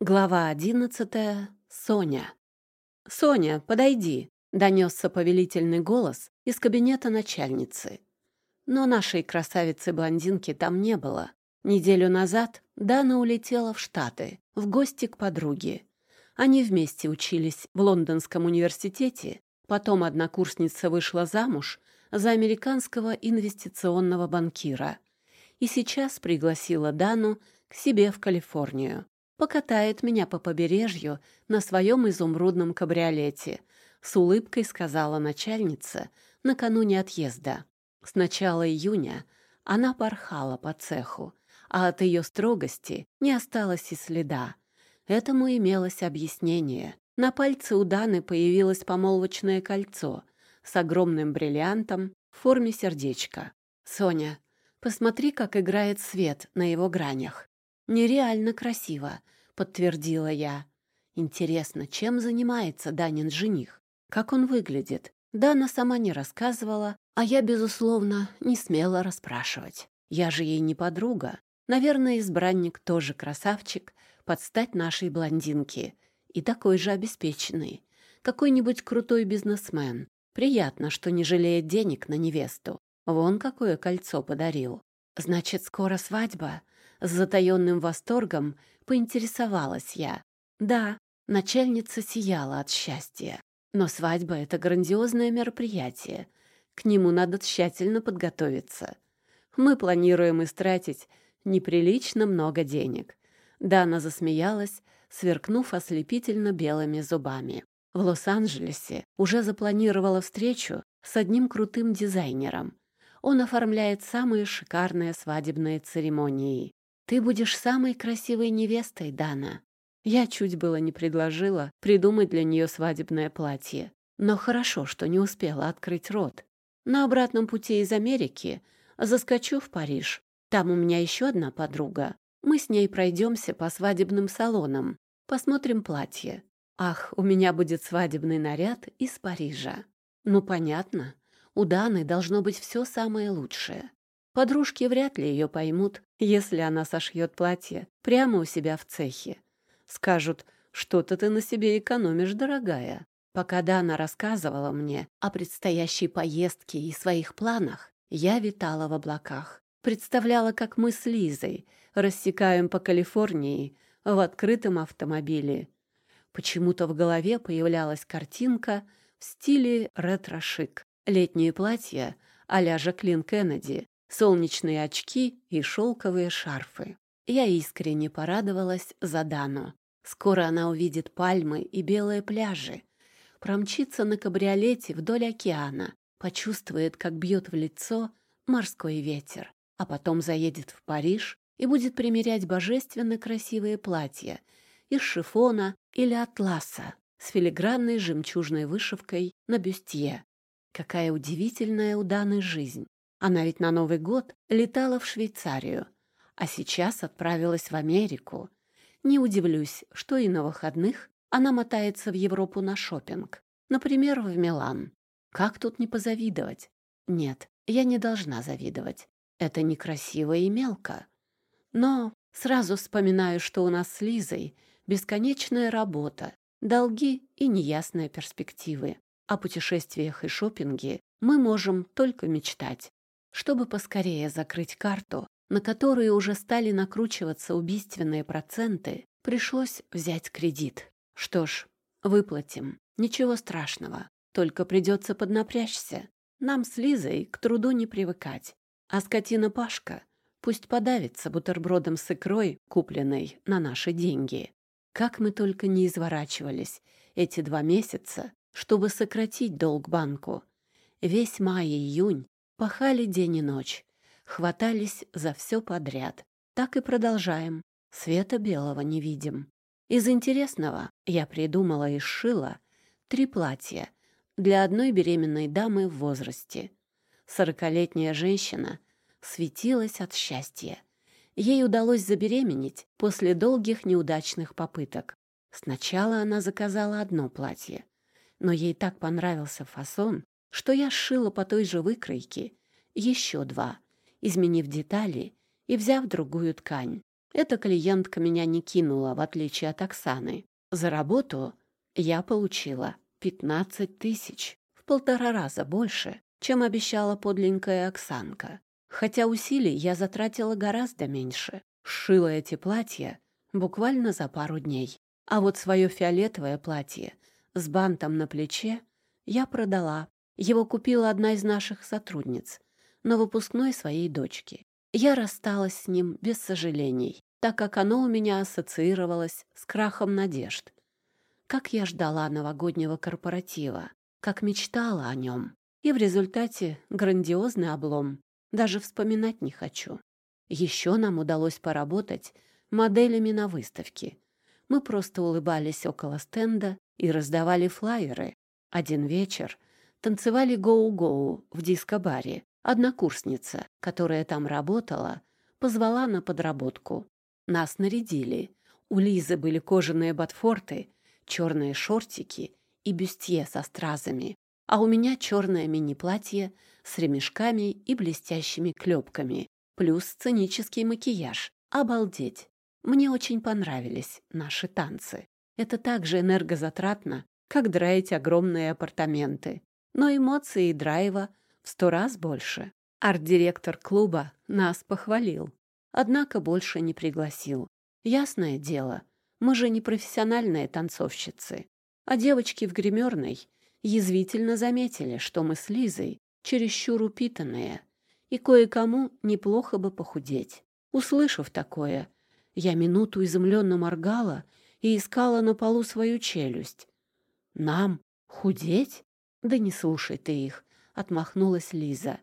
Глава одиннадцатая. Соня. «Соня, подойди!» — донесся повелительный голос из кабинета начальницы. Но нашей красавицы-блондинки там не было. Неделю назад Дана улетела в Штаты, в гости к подруге. Они вместе учились в Лондонском университете, потом однокурсница вышла замуж за американского инвестиционного банкира и сейчас пригласила Дану к себе в Калифорнию покатает меня по побережью на своем изумрудном кабриолете, с улыбкой сказала начальница накануне отъезда. С начала июня она порхала по цеху, а от ее строгости не осталось и следа. Этому имелось объяснение. На пальце у Даны появилось помолвочное кольцо с огромным бриллиантом в форме сердечка. «Соня, посмотри, как играет свет на его гранях. «Нереально красиво», — подтвердила я. «Интересно, чем занимается Данин жених? Как он выглядит?» Дана сама не рассказывала, а я, безусловно, не смела расспрашивать. Я же ей не подруга. Наверное, избранник тоже красавчик, под стать нашей блондинке. И такой же обеспеченный. Какой-нибудь крутой бизнесмен. Приятно, что не жалеет денег на невесту. Вон какое кольцо подарил. Значит, скоро свадьба? С затаенным восторгом поинтересовалась я. Да, начальница сияла от счастья. Но свадьба — это грандиозное мероприятие. К нему надо тщательно подготовиться. Мы планируем истратить неприлично много денег. Дана засмеялась, сверкнув ослепительно белыми зубами. В Лос-Анджелесе уже запланировала встречу с одним крутым дизайнером. Он оформляет самые шикарные свадебные церемонии. Ты будешь самой красивой невестой, Дана. Я чуть было не предложила придумать для нее свадебное платье. Но хорошо, что не успела открыть рот. На обратном пути из Америки заскочу в Париж. Там у меня еще одна подруга. Мы с ней пройдемся по свадебным салонам. Посмотрим платье. Ах, у меня будет свадебный наряд из Парижа. Ну, понятно. У Даны должно быть все самое лучшее. Подружки вряд ли ее поймут, если она сошьет платье прямо у себя в цехе. Скажут, что-то ты на себе экономишь, дорогая. Пока Дана рассказывала мне о предстоящей поездке и своих планах, я витала в облаках. Представляла, как мы с Лизой рассекаем по Калифорнии в открытом автомобиле. Почему-то в голове появлялась картинка в стиле ретро-шик. Летнее платье а-ля Жаклин Кеннеди солнечные очки и шелковые шарфы. Я искренне порадовалась за Дану. Скоро она увидит пальмы и белые пляжи, промчится на кабриолете вдоль океана, почувствует, как бьет в лицо морской ветер, а потом заедет в Париж и будет примерять божественно красивые платья из шифона или атласа с филигранной жемчужной вышивкой на бюстье. Какая удивительная у Даны жизнь! Она ведь на Новый год летала в Швейцарию, а сейчас отправилась в Америку. Не удивлюсь, что и на выходных она мотается в Европу на шопинг, например, в Милан. Как тут не позавидовать? Нет, я не должна завидовать. Это некрасиво и мелко. Но сразу вспоминаю, что у нас с Лизой бесконечная работа, долги и неясные перспективы. О путешествиях и шопинге мы можем только мечтать. Чтобы поскорее закрыть карту, на которую уже стали накручиваться убийственные проценты, пришлось взять кредит. Что ж, выплатим. Ничего страшного. Только придется поднапрячься. Нам с Лизой к труду не привыкать. А скотина Пашка пусть подавится бутербродом с икрой, купленной на наши деньги. Как мы только не изворачивались эти два месяца, чтобы сократить долг банку. Весь май и июнь Пахали день и ночь, хватались за все подряд. Так и продолжаем. Света белого не видим. Из интересного я придумала и сшила три платья для одной беременной дамы в возрасте. Сорокалетняя женщина светилась от счастья. Ей удалось забеременеть после долгих неудачных попыток. Сначала она заказала одно платье, но ей так понравился фасон, что я сшила по той же выкройке еще два, изменив детали и взяв другую ткань. Эта клиентка меня не кинула, в отличие от Оксаны. За работу я получила 15 тысяч, в полтора раза больше, чем обещала подленькая Оксанка. Хотя усилий я затратила гораздо меньше. Сшила эти платья буквально за пару дней. А вот свое фиолетовое платье с бантом на плече я продала. Его купила одна из наших сотрудниц на выпускной своей дочки. Я рассталась с ним без сожалений, так как оно у меня ассоциировалось с крахом надежд. Как я ждала новогоднего корпоратива, как мечтала о нем. И в результате грандиозный облом. Даже вспоминать не хочу. Еще нам удалось поработать моделями на выставке. Мы просто улыбались около стенда и раздавали флаеры. Один вечер танцевали гоу-гоу в диско-баре. Однокурсница, которая там работала, позвала на подработку. Нас нарядили. У Лизы были кожаные ботфорты, черные шортики и бюстье со стразами, а у меня черное мини-платье с ремешками и блестящими клепками, плюс сценический макияж. Обалдеть! Мне очень понравились наши танцы. Это так же энергозатратно, как драить огромные апартаменты. Но эмоций и драйва в сто раз больше. Арт-директор клуба нас похвалил, однако больше не пригласил. Ясное дело, мы же не профессиональные танцовщицы. А девочки в гримерной язвительно заметили, что мы с Лизой чересчур упитанные, и кое-кому неплохо бы похудеть. Услышав такое, я минуту изумленно моргала и искала на полу свою челюсть. «Нам худеть? Да не слушай ты их», — отмахнулась Лиза.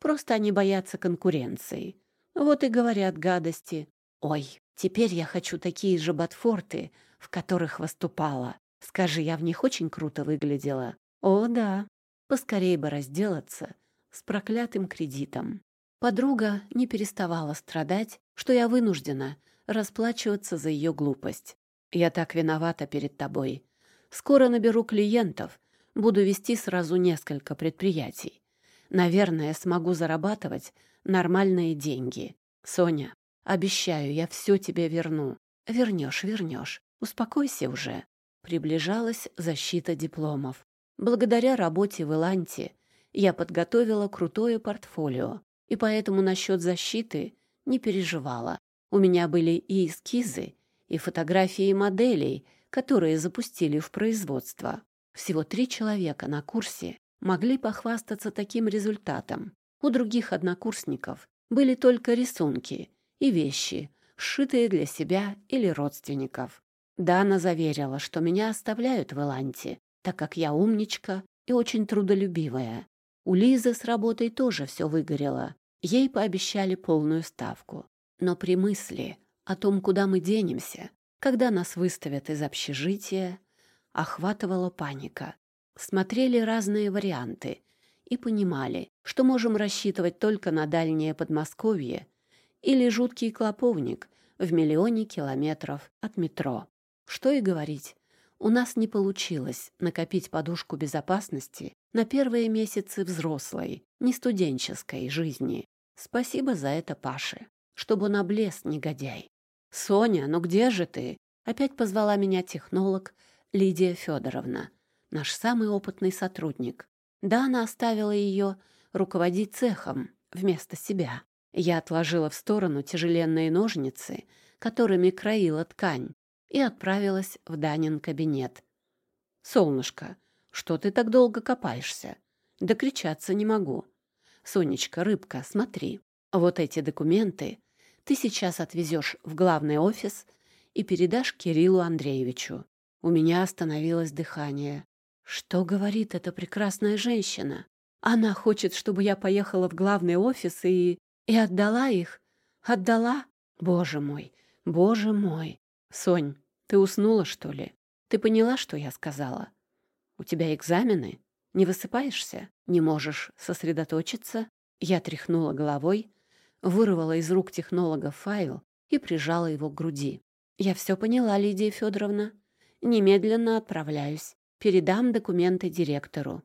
«Просто они боятся конкуренции. Вот и говорят гадости. Ой, теперь я хочу такие же ботфорты, в которых выступала. Скажи, я в них очень круто выглядела?» «О, да. Поскорей бы разделаться с проклятым кредитом». Подруга не переставала страдать, что я вынуждена расплачиваться за ее глупость. Я так виновата перед тобой. Скоро наберу клиентов, буду вести сразу несколько предприятий. Наверное, смогу зарабатывать нормальные деньги. Соня, обещаю, я все тебе верну. Вернешь, вернешь. Успокойся уже. Приближалась защита дипломов. Благодаря работе в Иланте я подготовила крутое портфолио, и поэтому насчет защиты не переживала. У меня были и эскизы, и фотографии моделей, которые запустили в производство. Всего три человека на курсе могли похвастаться таким результатом. У других однокурсников были только рисунки и вещи, сшитые для себя или родственников. Дана заверила, что меня оставляют в Эланте, так как я умничка и очень трудолюбивая. У Лизы с работой тоже все выгорело. Ей пообещали полную ставку. Но при мысли о том, куда мы денемся, когда нас выставят из общежития, охватывала паника. Смотрели разные варианты и понимали, что можем рассчитывать только на дальнее Подмосковье или жуткий клоповник в миллионе километров от метро. Что и говорить, у нас не получилось накопить подушку безопасности на первые месяцы взрослой, не студенческой жизни. Спасибо за это Паше чтобы он облез, негодяй. «Соня, ну где же ты?» Опять позвала меня технолог Лидия Федоровна, наш самый опытный сотрудник. Да, она оставила ее руководить цехом вместо себя. Я отложила в сторону тяжеленные ножницы, которыми краила ткань, и отправилась в Данин кабинет. «Солнышко, что ты так долго копаешься? Докричаться не могу. Сонечка, рыбка, смотри, вот эти документы ты сейчас отвезешь в главный офис и передашь Кириллу Андреевичу. У меня остановилось дыхание. Что говорит эта прекрасная женщина? Она хочет, чтобы я поехала в главный офис и... и отдала их? Отдала? Боже мой, боже мой. Сонь, ты уснула, что ли? Ты поняла, что я сказала? У тебя экзамены? Не высыпаешься? Не можешь сосредоточиться? Я тряхнула головой, вырвала из рук технолога файл и прижала его к груди. «Я все поняла, Лидия Федоровна. Немедленно отправляюсь. Передам документы директору.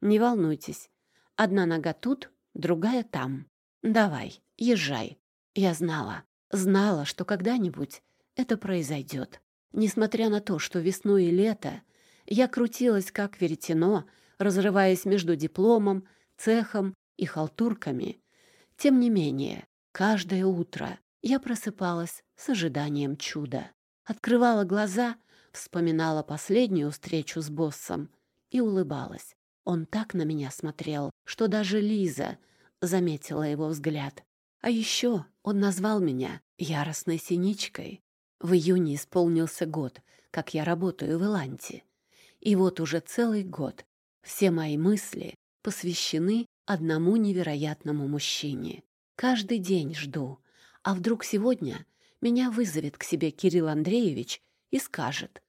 Не волнуйтесь. Одна нога тут, другая там. Давай, езжай. Я знала. Знала, что когда-нибудь это произойдет. Несмотря на то, что весну и лето я крутилась как веретено, разрываясь между дипломом, цехом и халтурками, тем не менее, каждое утро я просыпалась с ожиданием чуда. Открывала глаза, вспоминала последнюю встречу с боссом и улыбалась. Он так на меня смотрел, что даже Лиза заметила его взгляд. А еще он назвал меня яростной синичкой. В июне исполнился год, как я работаю в Иланте. И вот уже целый год все мои мысли посвящены одному невероятному мужчине. Каждый день жду, а вдруг сегодня меня вызовет к себе Кирилл Андреевич и скажет.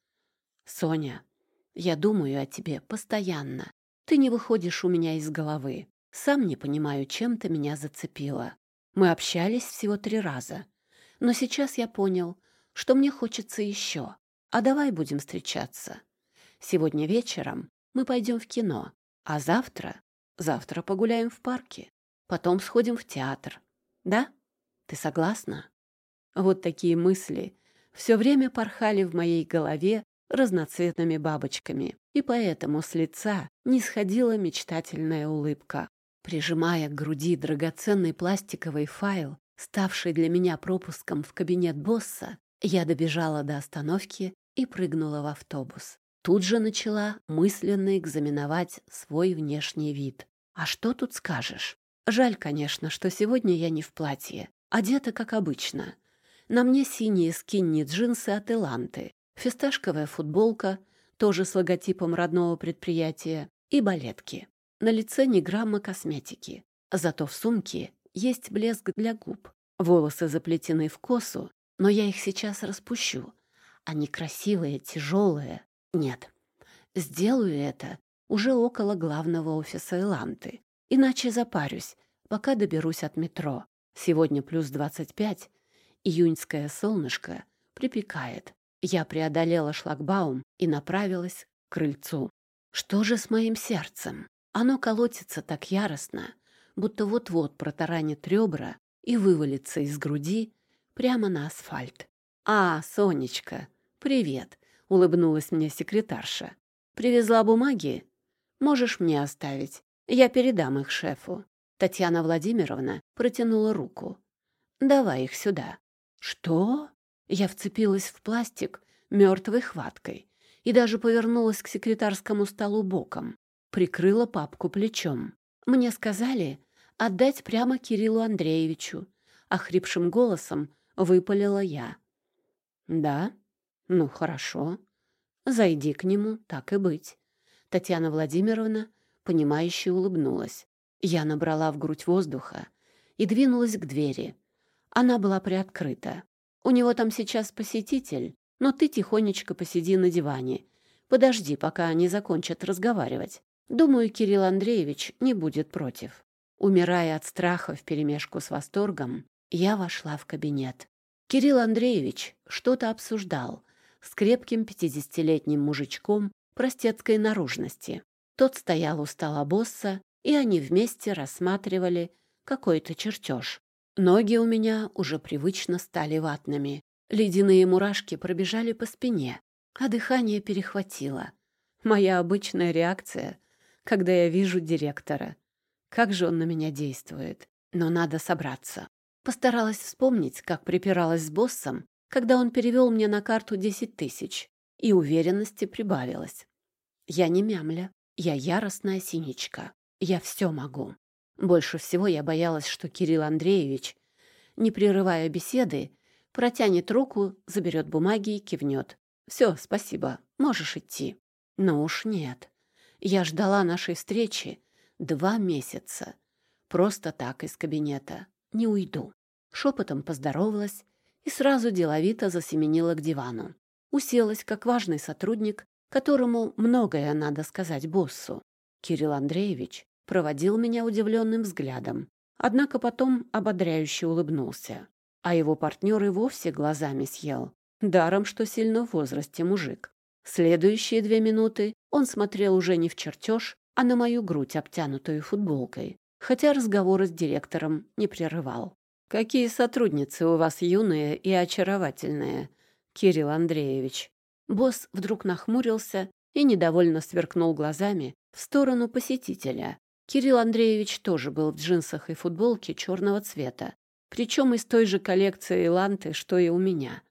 «Соня, я думаю о тебе постоянно. Ты не выходишь у меня из головы. Сам не понимаю, чем ты меня зацепила. Мы общались всего три раза. Но сейчас я понял, что мне хочется еще. А давай будем встречаться. Сегодня вечером мы пойдем в кино, а завтра... Завтра погуляем в парке. Потом сходим в театр. Да? Ты согласна? Вот такие мысли все время порхали в моей голове разноцветными бабочками, и поэтому с лица не сходила мечтательная улыбка. Прижимая к груди драгоценный пластиковый файл, ставший для меня пропуском в кабинет босса, я добежала до остановки и прыгнула в автобус. Тут же начала мысленно экзаменовать свой внешний вид. А что тут скажешь? Жаль, конечно, что сегодня я не в платье, одета как обычно. На мне синие скинни-джинсы от Эланты, фисташковая футболка, тоже с логотипом родного предприятия, и балетки. На лице ни грамма косметики. Зато в сумке есть блеск для губ. Волосы заплетены в косу, но я их сейчас распущу. Они красивые, тяжелые. Нет, сделаю это уже около главного офиса Эланты. Иначе запарюсь, пока доберусь от метро. Сегодня плюс 25, июньское солнышко припекает. Я преодолела шлагбаум и направилась к крыльцу. Что же с моим сердцем? Оно колотится так яростно, будто вот-вот протаранит ребра и вывалится из груди прямо на асфальт. «А, Сонечка, привет!» — улыбнулась мне секретарша. «Привезла бумаги? Можешь мне оставить. Я передам их шефу. Татьяна Владимировна протянула руку. Давай их сюда. Что? Я вцепилась в пластик мертвой хваткой и даже повернулась к секретарскому столу боком. Прикрыла папку плечом. Мне сказали отдать прямо Кириллу Андреевичу. Охрипшим голосом выпалила я. Да? Ну, хорошо. Зайди к нему, так и быть. Татьяна Владимировна понимающе улыбнулась. Я набрала в грудь воздуха и двинулась к двери. Она была приоткрыта. «У него там сейчас посетитель, но ты тихонечко посиди на диване. Подожди, пока они закончат разговаривать. Думаю, Кирилл Андреевич не будет против». Умирая от страха вперемешку с восторгом, я вошла в кабинет. Кирилл Андреевич что-то обсуждал с крепким пятидесятилетним мужичком простецкой наружности. Тот стоял у стола босса, и они вместе рассматривали какой-то чертеж. Ноги у меня уже привычно стали ватными. Ледяные мурашки пробежали по спине, а дыхание перехватило. Моя обычная реакция, когда я вижу директора. Как же он на меня действует. Но надо собраться. Постаралась вспомнить, как припиралась с боссом, когда он перевел мне на карту 10 тысяч, и уверенности прибавилось. Я не мямля. Я яростная синичка. Я все могу. Больше всего я боялась, что Кирилл Андреевич, не прерывая беседы, протянет руку, заберет бумаги и кивнет. «Все, спасибо, можешь идти». Но уж нет. Я ждала нашей встречи два месяца. Просто так из кабинета. Не уйду. Шепотом поздоровалась и сразу деловито засеменила к дивану. Уселась, как важный сотрудник, которому многое надо сказать боссу. Кирилл Андреевич проводил меня удивленным взглядом, однако потом ободряюще улыбнулся. А его партнер и вовсе глазами съел. Даром, что сильно в возрасте мужик. Следующие две минуты он смотрел уже не в чертеж, а на мою грудь, обтянутую футболкой, хотя разговоры с директором не прерывал. Какие сотрудницы у вас юные и очаровательные, Кирилл Андреевич. Босс вдруг нахмурился и недовольно сверкнул глазами в сторону посетителя. Кирилл Андреевич тоже был в джинсах и футболке черного цвета, причем из той же коллекции ланты, что и у меня.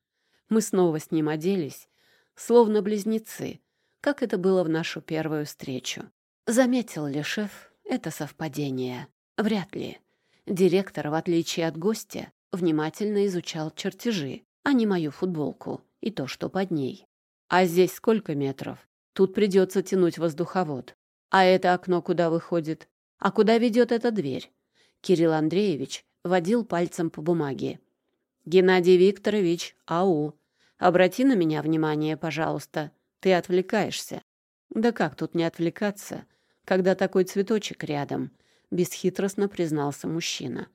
Мы снова с ним оделись, словно близнецы, как это было в нашу первую встречу. Заметил ли шеф это совпадение? Вряд ли. Директор, в отличие от гостя, внимательно изучал чертежи, а не мою футболку и то, что под ней. А здесь сколько метров? Тут придется тянуть воздуховод. А это окно куда выходит? А куда ведет эта дверь? Кирилл Андреевич водил пальцем по бумаге. «Геннадий Викторович, ау! Обрати на меня внимание, пожалуйста. Ты отвлекаешься». «Да как тут не отвлекаться, когда такой цветочек рядом?» — бесхитростно признался мужчина.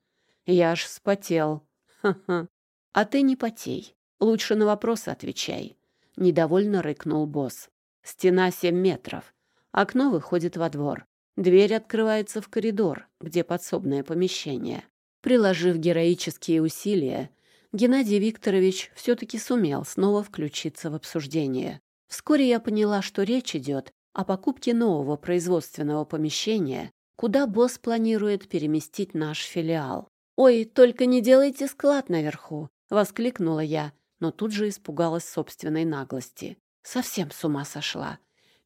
«Я аж вспотел. Ха-ха. А ты не потей. Лучше на вопросы отвечай». Недовольно рыкнул босс. «Стена семь метров. Окно выходит во двор. Дверь открывается в коридор, где подсобное помещение. Приложив героические усилия, Геннадий Викторович все-таки сумел снова включиться в обсуждение. Вскоре я поняла, что речь идет о покупке нового производственного помещения, куда босс планирует переместить наш филиал. «Ой, только не делайте склад наверху!» — воскликнула я, но тут же испугалась собственной наглости. Совсем с ума сошла.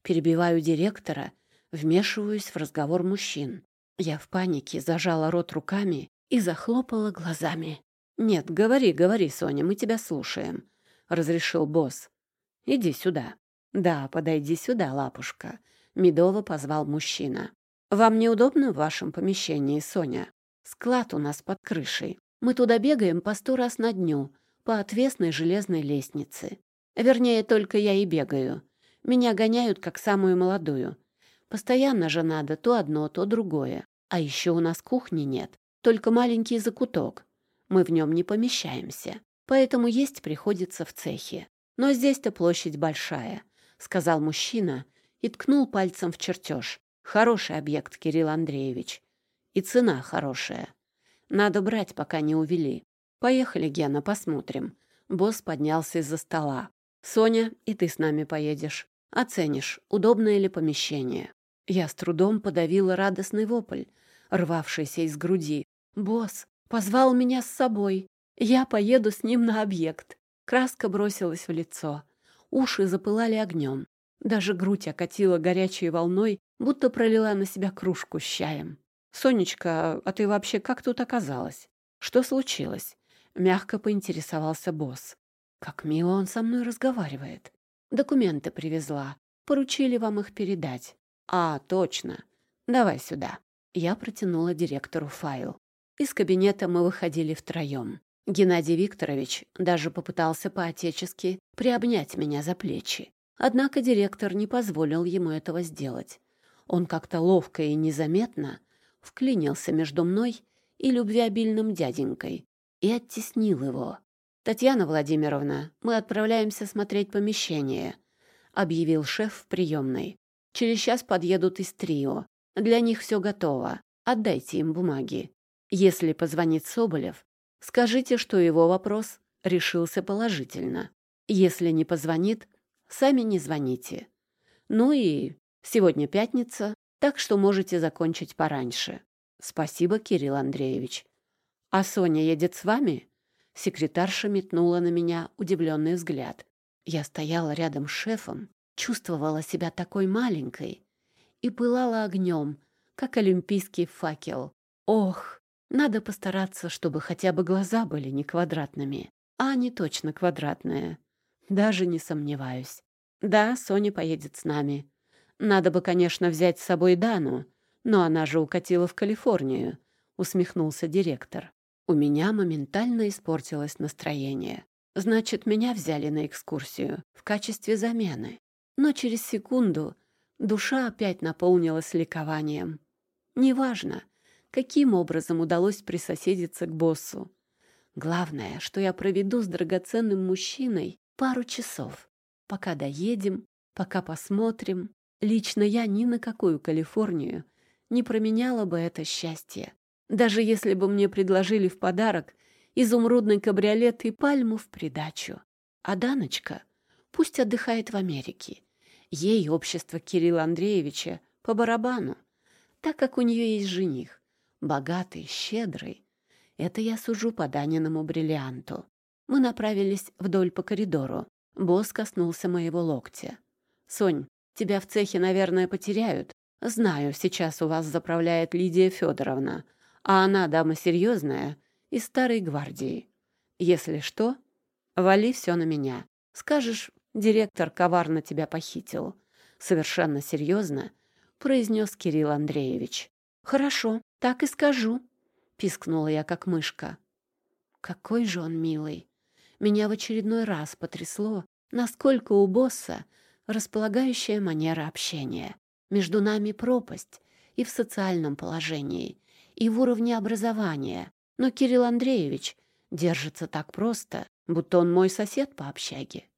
Перебиваю директора, вмешиваюсь в разговор мужчин. Я в панике зажала рот руками и захлопала глазами. «Нет, говори, говори, Соня, мы тебя слушаем», — разрешил босс. «Иди сюда». «Да, подойди сюда, лапушка», — медово позвал мужчина. «Вам неудобно в вашем помещении, Соня? Склад у нас под крышей. Мы туда бегаем по сто раз на дню, по отвесной железной лестнице. Вернее, только я и бегаю. Меня гоняют, как самую молодую. Постоянно же надо то одно, то другое. А еще у нас кухни нет только маленький закуток. Мы в нем не помещаемся, поэтому есть приходится в цехе. Но здесь-то площадь большая, — сказал мужчина и ткнул пальцем в чертеж. Хороший объект, Кирилл Андреевич. И цена хорошая. Надо брать, пока не увели. Поехали, Гена, посмотрим. Босс поднялся из-за стола. Соня, и ты с нами поедешь. Оценишь, удобное ли помещение. Я с трудом подавила радостный вопль, рвавшийся из груди. Босс позвал меня с собой. Я поеду с ним на объект. Краска бросилась в лицо. Уши запылали огнем. Даже грудь окатила горячей волной, будто пролила на себя кружку с чаем. «Сонечка, а ты вообще как тут оказалась? Что случилось?» Мягко поинтересовался босс. «Как мило он со мной разговаривает. Документы привезла. Поручили вам их передать. А, точно. Давай сюда». Я протянула директору файл. Из кабинета мы выходили втроем. Геннадий Викторович даже попытался по-отечески приобнять меня за плечи. Однако директор не позволил ему этого сделать. Он как-то ловко и незаметно вклинился между мной и любвеобильным дяденькой и оттеснил его. «Татьяна Владимировна, мы отправляемся смотреть помещение», — объявил шеф в приемной. «Через час подъедут из трио. Для них все готово. Отдайте им бумаги. Если позвонит Соболев, скажите, что его вопрос решился положительно. Если не позвонит, сами не звоните. Ну и сегодня пятница, так что можете закончить пораньше. Спасибо, Кирилл Андреевич. А Соня едет с вами? Секретарша метнула на меня удивленный взгляд. Я стояла рядом с шефом, чувствовала себя такой маленькой и пылала огнем, как олимпийский факел. Ох, надо постараться, чтобы хотя бы глаза были не квадратными, а они точно квадратные. Даже не сомневаюсь. Да, Соня поедет с нами. Надо бы, конечно, взять с собой Дану, но она же укатила в Калифорнию, усмехнулся директор. У меня моментально испортилось настроение. Значит, меня взяли на экскурсию в качестве замены. Но через секунду душа опять наполнилась ликованием. Неважно, каким образом удалось присоседиться к боссу. Главное, что я проведу с драгоценным мужчиной пару часов, пока доедем, пока посмотрим. Лично я ни на какую Калифорнию не променяла бы это счастье. Даже если бы мне предложили в подарок изумрудный кабриолет и пальму в придачу. А Даночка пусть отдыхает в Америке. Ей общество Кирилла Андреевича по барабану, так как у нее есть жених, богатый, щедрый. Это я сужу по Даниному бриллианту. Мы направились вдоль по коридору. Босс коснулся моего локтя. «Сонь, тебя в цехе, наверное, потеряют. Знаю, сейчас у вас заправляет Лидия Федоровна, а она дама серьезная из старой гвардии. Если что, вали все на меня. Скажешь, директор коварно тебя похитил. Совершенно серьезно произнес Кирилл Андреевич. «Хорошо, так и скажу», — пискнула я, как мышка. «Какой же он милый!» Меня в очередной раз потрясло, насколько у босса располагающая манера общения. Между нами пропасть и в социальном положении, и в уровне образования. Но Кирилл Андреевич держится так просто, будто он мой сосед по общаге.